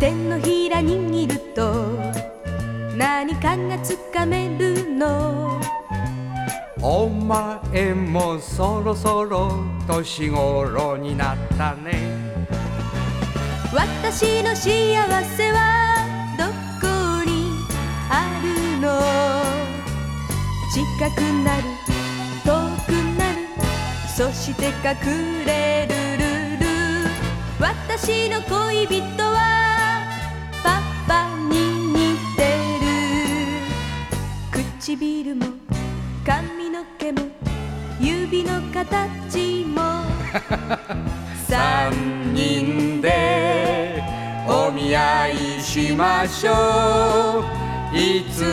ひら握ると何かがつかめるの。お前もそろそろ年頃になったね。私の幸せはどこにあるの。近くなる遠くなるそして隠れるるる私の恋人の毛も指の形も。三人でお見合いしましょう。いつ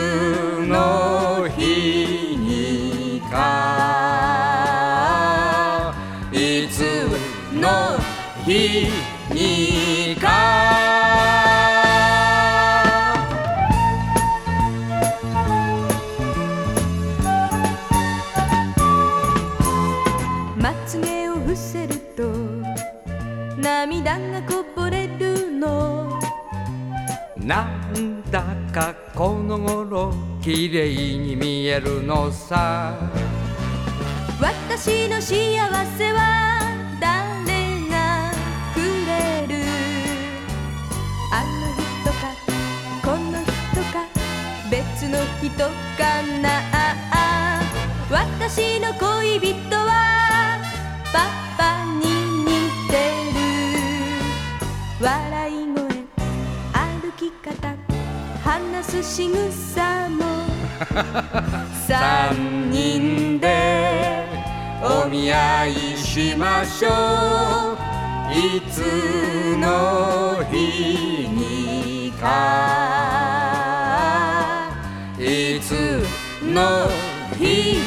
の日にか。いつの日にかまつげを伏せると涙がこぼれるの。なんだかこの頃綺麗に見えるのさ。私の幸せは誰がくれる？あの人かこの人か別の人かな。私の恋人す仕草も。三人でお見合いしましょう。いつの日にか。いつの日